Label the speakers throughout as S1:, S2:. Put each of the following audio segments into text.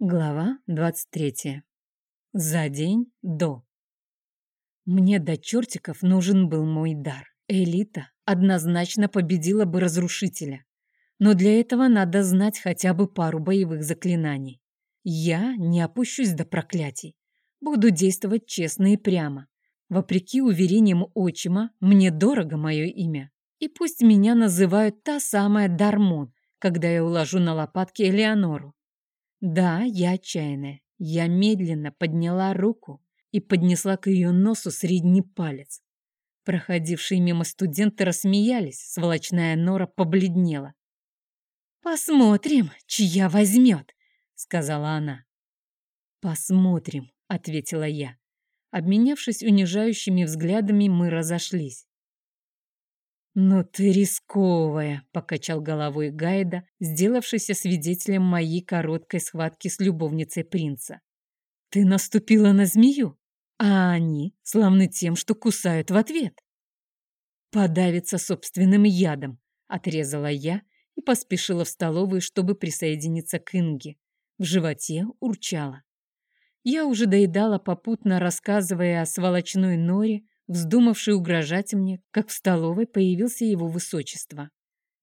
S1: Глава 23. За день до. Мне до чертиков нужен был мой дар. Элита однозначно победила бы разрушителя. Но для этого надо знать хотя бы пару боевых заклинаний. Я не опущусь до проклятий. Буду действовать честно и прямо. Вопреки уверениям отчима, мне дорого мое имя. И пусть меня называют та самая Дармон, когда я уложу на лопатки Элеонору. Да, я отчаянная. Я медленно подняла руку и поднесла к ее носу средний палец. Проходившие мимо студенты рассмеялись, сволочная нора побледнела. «Посмотрим, чья возьмет», — сказала она. «Посмотрим», — ответила я. Обменявшись унижающими взглядами, мы разошлись. «Ну ты рисковая», — покачал головой Гайда, сделавшийся свидетелем моей короткой схватки с любовницей принца. «Ты наступила на змею, а они славны тем, что кусают в ответ». «Подавиться собственным ядом», — отрезала я и поспешила в столовую, чтобы присоединиться к Инге. В животе урчала. Я уже доедала попутно, рассказывая о сволочной норе, вздумавший угрожать мне, как в столовой появился его высочество.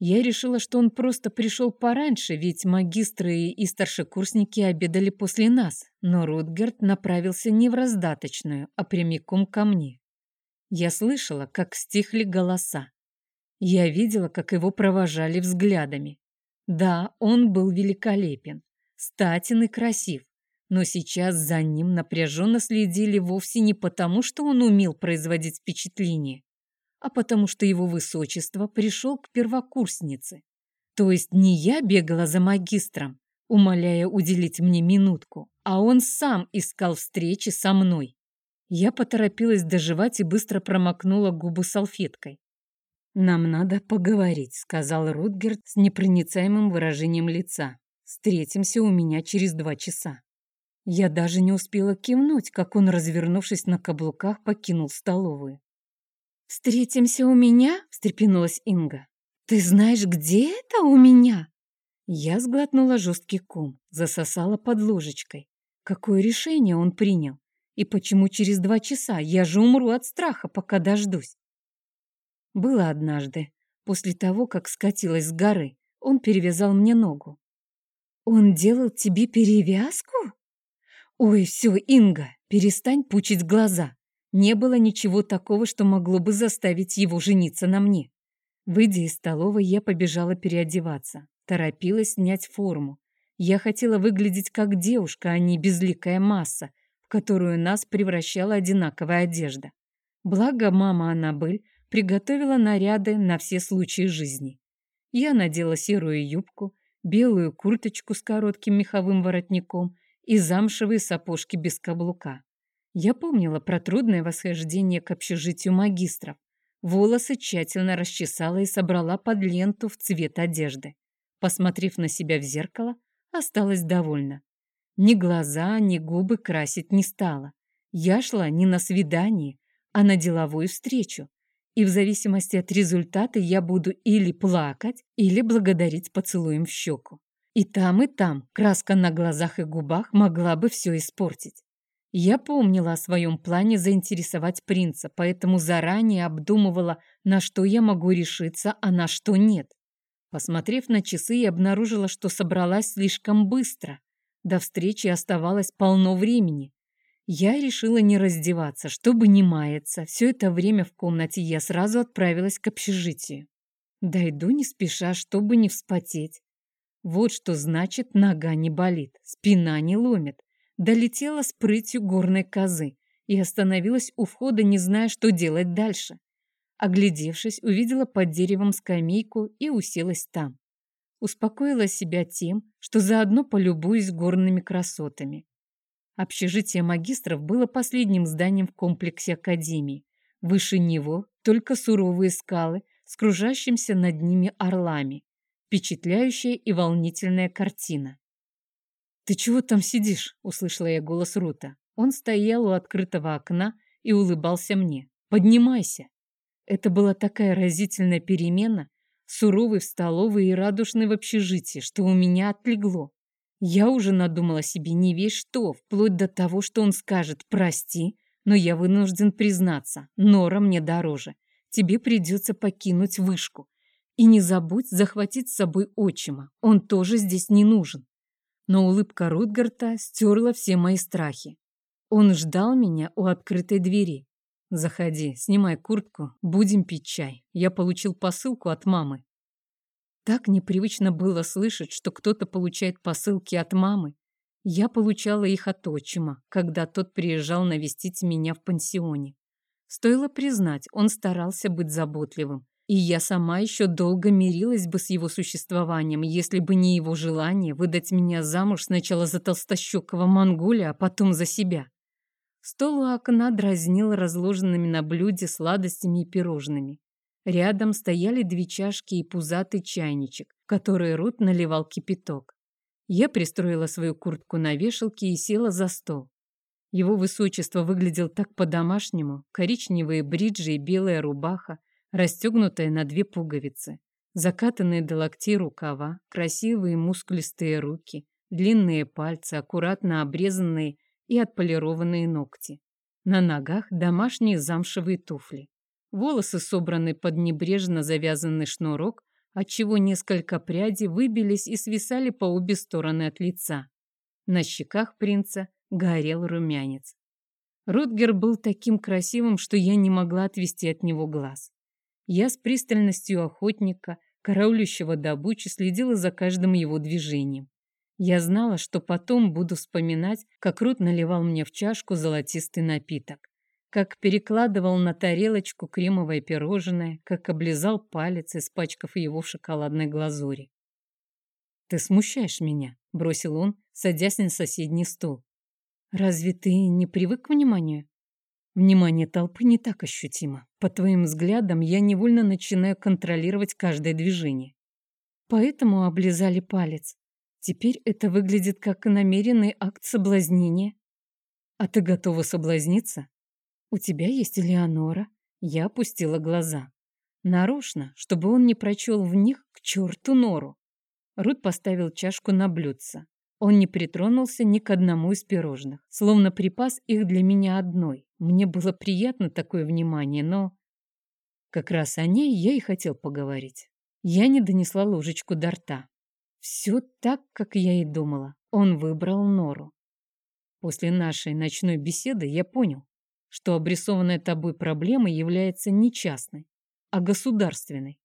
S1: Я решила, что он просто пришел пораньше, ведь магистры и старшекурсники обедали после нас, но Рутгерт направился не в раздаточную, а прямиком ко мне. Я слышала, как стихли голоса. Я видела, как его провожали взглядами. Да, он был великолепен, статен и красив, но сейчас за ним напряженно следили вовсе не потому, что он умел производить впечатление, а потому что его высочество пришел к первокурснице. То есть не я бегала за магистром, умоляя уделить мне минутку, а он сам искал встречи со мной. Я поторопилась доживать и быстро промокнула губы салфеткой. «Нам надо поговорить», — сказал Рутгерт с непроницаемым выражением лица. «Встретимся у меня через два часа». Я даже не успела кивнуть, как он, развернувшись на каблуках, покинул столовую. «Встретимся у меня?» — встрепенулась Инга. «Ты знаешь, где это у меня?» Я сглотнула жесткий ком, засосала под ложечкой. Какое решение он принял? И почему через два часа? Я же умру от страха, пока дождусь. Было однажды, после того, как скатилась с горы, он перевязал мне ногу. «Он делал тебе перевязку?» «Ой, все, Инга, перестань пучить глаза. Не было ничего такого, что могло бы заставить его жениться на мне». Выйдя из столовой, я побежала переодеваться. Торопилась снять форму. Я хотела выглядеть как девушка, а не безликая масса, в которую нас превращала одинаковая одежда. Благо мама Аннабель приготовила наряды на все случаи жизни. Я надела серую юбку, белую курточку с коротким меховым воротником и замшевые сапожки без каблука. Я помнила про трудное восхождение к общежитию магистров. Волосы тщательно расчесала и собрала под ленту в цвет одежды. Посмотрев на себя в зеркало, осталась довольна. Ни глаза, ни губы красить не стала. Я шла не на свидание, а на деловую встречу. И в зависимости от результата я буду или плакать, или благодарить поцелуем в щеку. И там, и там краска на глазах и губах могла бы все испортить. Я помнила о своем плане заинтересовать принца, поэтому заранее обдумывала, на что я могу решиться, а на что нет. Посмотрев на часы, я обнаружила, что собралась слишком быстро. До встречи оставалось полно времени. Я решила не раздеваться, чтобы не маяться. Все это время в комнате я сразу отправилась к общежитию. Дойду не спеша, чтобы не вспотеть. Вот что значит нога не болит, спина не ломит. Долетела с прытью горной козы и остановилась у входа, не зная, что делать дальше. Оглядевшись, увидела под деревом скамейку и уселась там. Успокоила себя тем, что заодно полюбуюсь горными красотами. Общежитие магистров было последним зданием в комплексе академии. Выше него только суровые скалы с кружащимся над ними орлами. Впечатляющая и волнительная картина. «Ты чего там сидишь?» — услышала я голос Рута. Он стоял у открытого окна и улыбался мне. «Поднимайся!» Это была такая разительная перемена, суровый в столовой и радушный в общежитии, что у меня отлегло. Я уже надумала себе не весь что, вплоть до того, что он скажет «прости», но я вынужден признаться, Нора мне дороже. Тебе придется покинуть вышку. И не забудь захватить с собой отчима, он тоже здесь не нужен. Но улыбка Рутгарта стерла все мои страхи. Он ждал меня у открытой двери. «Заходи, снимай куртку, будем пить чай. Я получил посылку от мамы». Так непривычно было слышать, что кто-то получает посылки от мамы. Я получала их от отчима, когда тот приезжал навестить меня в пансионе. Стоило признать, он старался быть заботливым, и я сама еще долго мирилась бы с его существованием, если бы не его желание выдать меня замуж сначала за толстощекого монголя, а потом за себя. Стол у окна дразнил разложенными на блюде сладостями и пирожными. Рядом стояли две чашки и пузатый чайничек, в который Рут наливал кипяток. Я пристроила свою куртку на вешалке и села за стол. Его высочество выглядел так по-домашнему. Коричневые бриджи и белая рубаха, расстегнутая на две пуговицы. Закатанные до локтей рукава, красивые мускулистые руки, длинные пальцы, аккуратно обрезанные и отполированные ногти. На ногах домашние замшевые туфли. Волосы собраны под небрежно завязанный шнурок, отчего несколько прядей выбились и свисали по обе стороны от лица. На щеках принца горел румянец. Рутгер был таким красивым, что я не могла отвести от него глаз. Я с пристальностью охотника, караулющего добычу, следила за каждым его движением. Я знала, что потом буду вспоминать, как Рут наливал мне в чашку золотистый напиток как перекладывал на тарелочку кремовое пирожное, как облизал палец, испачкав его в шоколадной глазури. «Ты смущаешь меня», — бросил он, садясь на соседний стол. «Разве ты не привык к вниманию?» Внимание толпы не так ощутимо. По твоим взглядам я невольно начинаю контролировать каждое движение. Поэтому облизали палец. Теперь это выглядит как намеренный акт соблазнения. А ты готова соблазниться? «У тебя есть Элеонора?» Я опустила глаза. Нарочно, чтобы он не прочел в них к черту нору. Рут поставил чашку на блюдце. Он не притронулся ни к одному из пирожных, словно припас их для меня одной. Мне было приятно такое внимание, но... Как раз о ней я и хотел поговорить. Я не донесла ложечку до рта. Все так, как я и думала. Он выбрал нору. После нашей ночной беседы я понял, что обрисованная тобой проблема является не частной, а государственной.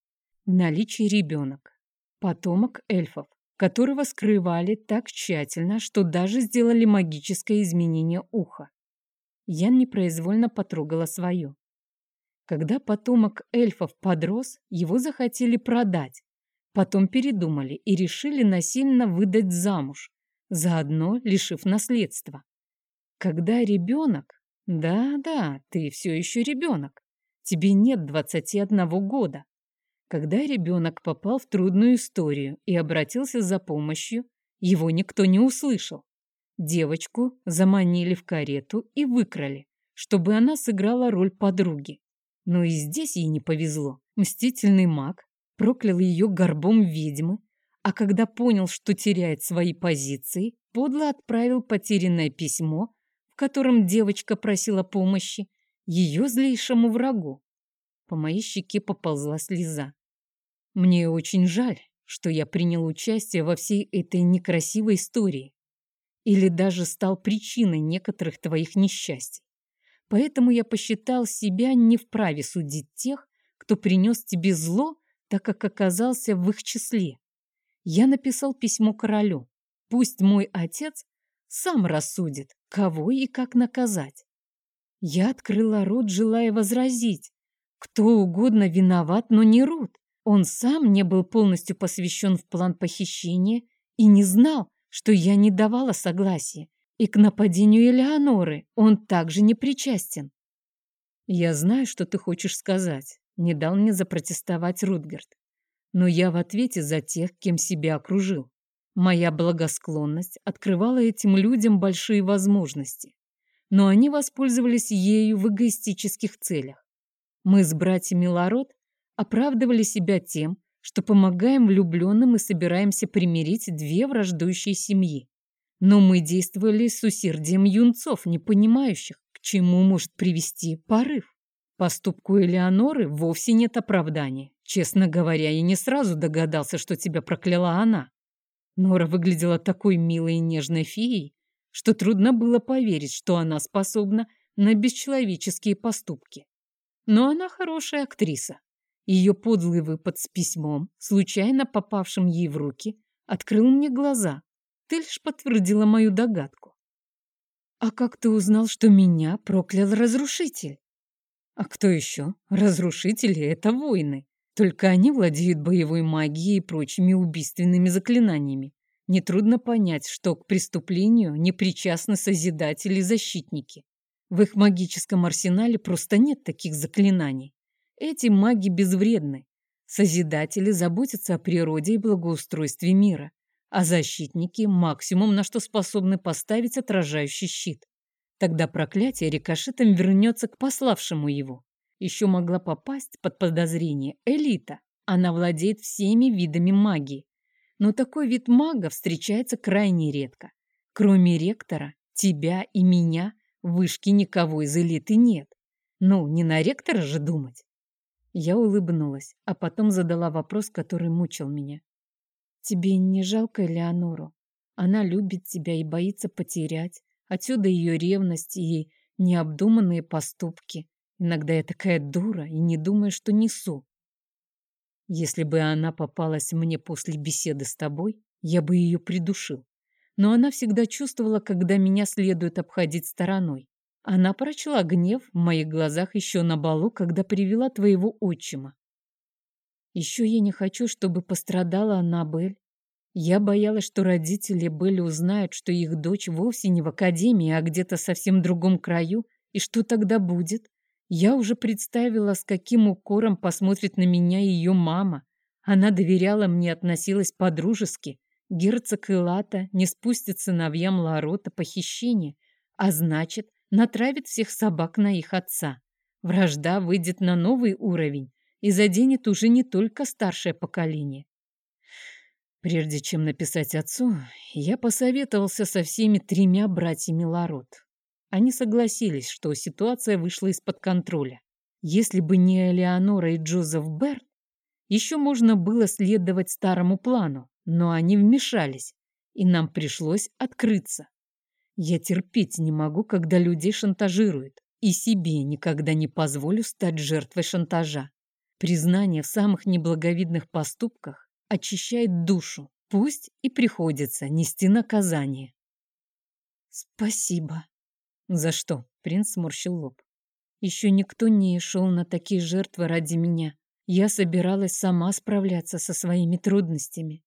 S1: В наличии ребенок, потомок эльфов, которого скрывали так тщательно, что даже сделали магическое изменение уха. Я непроизвольно потрогала свое. Когда потомок эльфов подрос, его захотели продать. Потом передумали и решили насильно выдать замуж, заодно лишив наследства. Когда ребенок, да-да, ты все еще ребенок. Тебе нет 21 года. Когда ребенок попал в трудную историю и обратился за помощью, его никто не услышал. Девочку заманили в карету и выкрали, чтобы она сыграла роль подруги. Но и здесь ей не повезло. Мстительный маг проклял ее горбом ведьмы, а когда понял, что теряет свои позиции, подло отправил потерянное письмо в котором девочка просила помощи, ее злейшему врагу. По моей щеке поползла слеза. Мне очень жаль, что я принял участие во всей этой некрасивой истории или даже стал причиной некоторых твоих несчастий. Поэтому я посчитал себя не вправе судить тех, кто принес тебе зло, так как оказался в их числе. Я написал письмо королю. Пусть мой отец сам рассудит, кого и как наказать. Я открыла рот, желая возразить. Кто угодно виноват, но не Рут. Он сам не был полностью посвящен в план похищения и не знал, что я не давала согласия. И к нападению Элеоноры он также не причастен. «Я знаю, что ты хочешь сказать», — не дал мне запротестовать Рутгард. «Но я в ответе за тех, кем себя окружил. Моя благосклонность открывала этим людям большие возможности, но они воспользовались ею в эгоистических целях. Мы с братьями Ларот оправдывали себя тем, что помогаем влюбленным и собираемся примирить две враждующие семьи. Но мы действовали с усердием юнцов, не понимающих, к чему может привести порыв. Поступку Элеоноры вовсе нет оправдания. Честно говоря, я не сразу догадался, что тебя прокляла она. Нора выглядела такой милой и нежной феей, что трудно было поверить, что она способна на бесчеловеческие поступки. Но она хорошая актриса. Ее подлый выпад с письмом, случайно попавшим ей в руки, открыл мне глаза. Ты лишь подтвердила мою догадку. А как ты узнал, что меня проклял разрушитель? А кто еще? Разрушители — это воины. Только они владеют боевой магией и прочими убийственными заклинаниями. Нетрудно понять, что к преступлению не причастны Созидатели и Защитники. В их магическом арсенале просто нет таких заклинаний. Эти маги безвредны. Созидатели заботятся о природе и благоустройстве мира, а защитники – максимум, на что способны поставить отражающий щит. Тогда проклятие рикошетом вернется к пославшему его. Еще могла попасть под подозрение элита. Она владеет всеми видами магии. Но такой вид мага встречается крайне редко. Кроме ректора, тебя и меня, в вышке никого из элиты нет. Ну, не на ректора же думать. Я улыбнулась, а потом задала вопрос, который мучил меня. «Тебе не жалко Элеонору? Она любит тебя и боится потерять. Отсюда ее ревность и необдуманные поступки. Иногда я такая дура и не думаю, что несу. Если бы она попалась мне после беседы с тобой, я бы ее придушил. Но она всегда чувствовала, когда меня следует обходить стороной. Она прочла гнев в моих глазах еще на балу, когда привела твоего отчима. Еще я не хочу, чтобы пострадала Аннабель. Я боялась, что родители Белли узнают, что их дочь вовсе не в академии, а где-то совсем другом краю. И что тогда будет? Я уже представила, с каким укором посмотрит на меня ее мама. Она доверяла мне, относилась по-дружески. Герцог Элата не спустит сыновьям Ларота похищение, а значит, натравит всех собак на их отца. Вражда выйдет на новый уровень и заденет уже не только старшее поколение. Прежде чем написать отцу, я посоветовался со всеми тремя братьями Ларот. Они согласились, что ситуация вышла из-под контроля. Если бы не Элеонора и Джозеф Берт, еще можно было следовать старому плану, но они вмешались, и нам пришлось открыться. Я терпеть не могу, когда людей шантажируют, и себе никогда не позволю стать жертвой шантажа. Признание в самых неблаговидных поступках очищает душу, пусть и приходится нести наказание. Спасибо. За что? Принц сморщил лоб. Еще никто не шел на такие жертвы ради меня. Я собиралась сама справляться со своими трудностями.